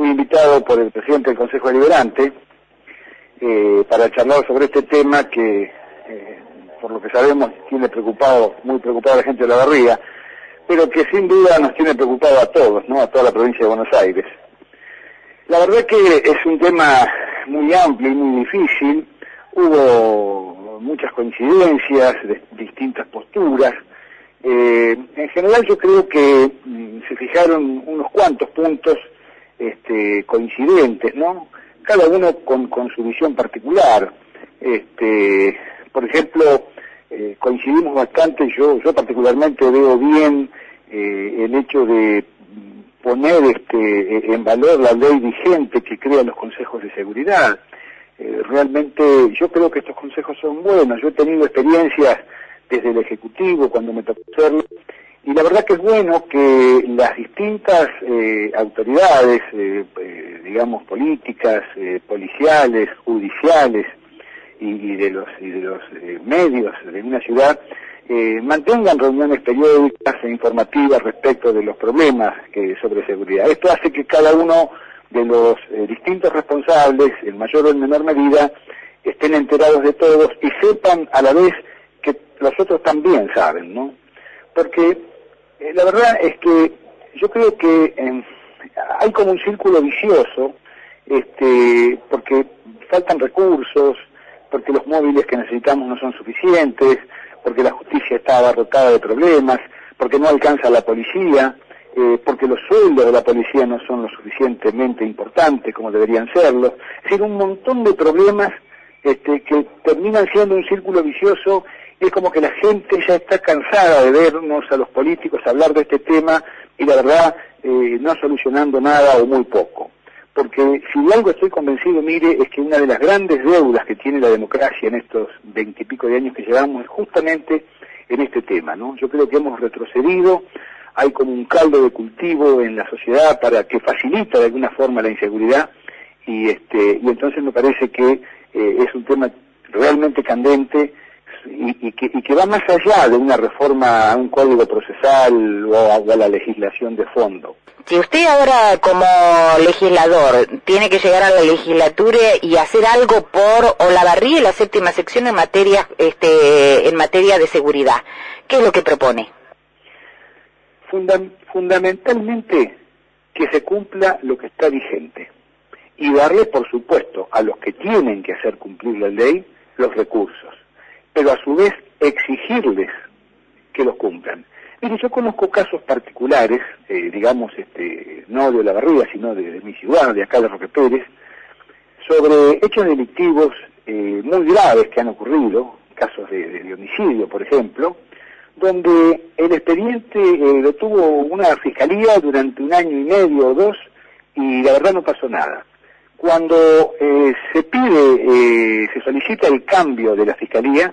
fui invitado por el presidente del Consejo Deliberante eh, para charlar sobre este tema que, eh, por lo que sabemos, tiene preocupado, muy preocupado a la gente de la barriga, pero que sin duda nos tiene preocupado a todos, ¿no? A toda la provincia de Buenos Aires. La verdad que es un tema muy amplio y muy difícil. Hubo muchas coincidencias, de distintas posturas. Eh, en general yo creo que mm, se fijaron unos cuantos puntos este, coincidentes, ¿no? Cada uno con, su visión particular. Este, por ejemplo, eh, coincidimos bastante, yo, yo particularmente veo bien eh, el hecho de poner este, en valor la ley vigente que crea los consejos de seguridad. Eh, realmente yo creo que estos consejos son buenos. Yo he tenido experiencias desde el Ejecutivo cuando me tocó hacerlo y la verdad que es bueno que las distintas eh, autoridades, eh, eh, digamos políticas, eh, policiales, judiciales y, de los y de los medios de una ciudad mantengan reuniones periódicas e informativas respecto de los problemas que sobre seguridad. Esto hace que cada uno de los distintos responsables, en mayor o en menor medida, estén enterados de todos y sepan a la vez que los otros también saben, ¿no? Porque eh, la verdad es que yo creo que eh, hay como un círculo vicioso, este, porque faltan recursos, porque los móviles que necesitamos no son suficientes, porque la justicia está abarrotada de problemas, porque no alcanza la policía, eh, porque los sueldos de la policía no son lo suficientemente importantes como deberían serlo. Es decir, un montón de problemas este, que terminan siendo un círculo vicioso. Es como que la gente ya está cansada de vernos a los políticos hablar de este tema y la verdad eh, no solucionando nada o muy poco. Porque si de algo estoy convencido, mire, es que una de las grandes deudas que tiene la democracia en estos veintipico de años que llevamos es justamente en este tema, ¿no? Yo creo que hemos retrocedido, hay como un caldo de cultivo en la sociedad para que facilita de alguna forma la inseguridad y este y entonces me parece que eh, es un tema realmente candente y, y, que, y, que, va más allá de una reforma a un código procesal o a, la legislación de fondo. Si usted ahora como legislador tiene que llegar a la legislatura y hacer algo por Olavarría y la séptima sección en materia, este, en materia de seguridad, ¿qué es lo que propone? Funda fundamentalmente que se cumpla lo que está vigente y darle, por supuesto, a los que tienen que hacer cumplir la ley los recursos, pero a su vez exigirles que los cumplan. Mire, yo conozco casos particulares, eh, digamos, este, no de la barriga, sino de, mi ciudad, de acá de Roque Pérez, sobre hechos delictivos eh, muy graves que han ocurrido, casos de, homicidio, por ejemplo, donde el expediente eh, lo tuvo una fiscalía durante un año y medio o dos y la verdad no pasó nada. Cuando eh, se pide, eh, se solicita el cambio de la fiscalía,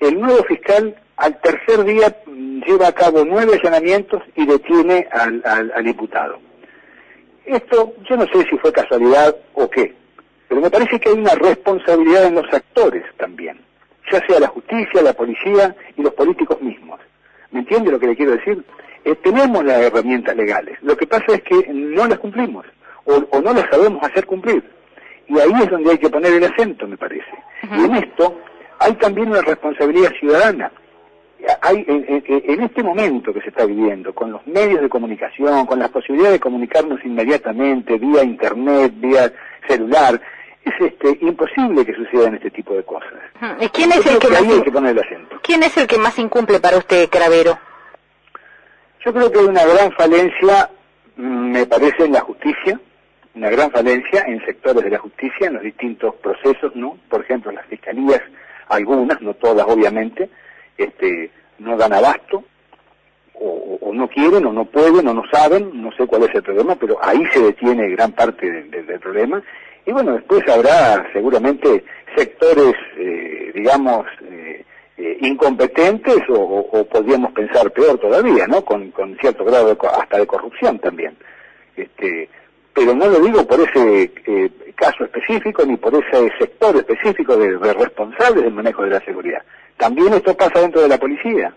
el nuevo fiscal al tercer día lleva a cabo nueve allanamientos y detiene al, al, imputado. Esto yo no sé si fue casualidad o qué, pero me parece que hay una responsabilidad en los actores también, ya sea la justicia, la policía y los políticos mismos. ¿Me entiende lo que le quiero decir? Eh, tenemos las herramientas legales, lo que pasa es que no las cumplimos o, o no las sabemos hacer cumplir. Y ahí es donde hay que poner el acento, me parece. Uh -huh. Y en esto hay también una responsabilidad ciudadana hay en, en, en, este momento que se está viviendo, con los medios de comunicación, con la posibilidad de comunicarnos inmediatamente, vía internet, vía celular, es este imposible que sucedan este tipo de cosas. ¿Y quién es el que, que más hay que poner el acento? ¿Quién es el que más incumple para usted, Cravero? Yo creo que hay una gran falencia, me parece, en la justicia, una gran falencia en sectores de la justicia, en los distintos procesos, ¿no? Por ejemplo, las fiscalías, algunas, no todas, obviamente, este, no dan abasto, o, o, no quieren, o no pueden, o no saben, no sé cuál es el problema, pero ahí se detiene gran parte de, de, del problema. Y bueno, después habrá seguramente sectores, eh, digamos, eh, eh, incompetentes o, podríamos pensar peor todavía, ¿no? Con, con cierto grado de, hasta de corrupción también. Este, pero no lo digo por ese eh, caso específico ni por ese sector específico de, responsables del manejo de la seguridad. También esto pasa dentro de la policía.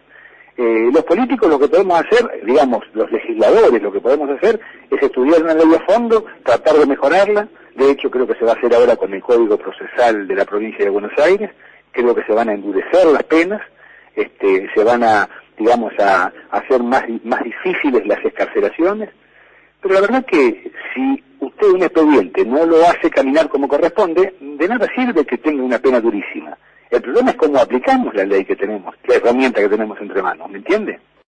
Eh, los políticos lo que podemos hacer, digamos, los legisladores lo que podemos hacer es estudiar una ley a fondo, tratar de mejorarla. De hecho, creo que se va a hacer ahora con el Código Procesal de la provincia de Buenos Aires. Creo que se van a endurecer las penas, este, se van a, digamos, a, hacer más, más difíciles las escarcelaciones. Pero la verdad que si usted un expediente no lo hace caminar como corresponde, de nada sirve que tenga una pena durísima. El problema es cómo aplicamos la ley que tenemos, la herramienta que tenemos entre manos, ¿me entiende?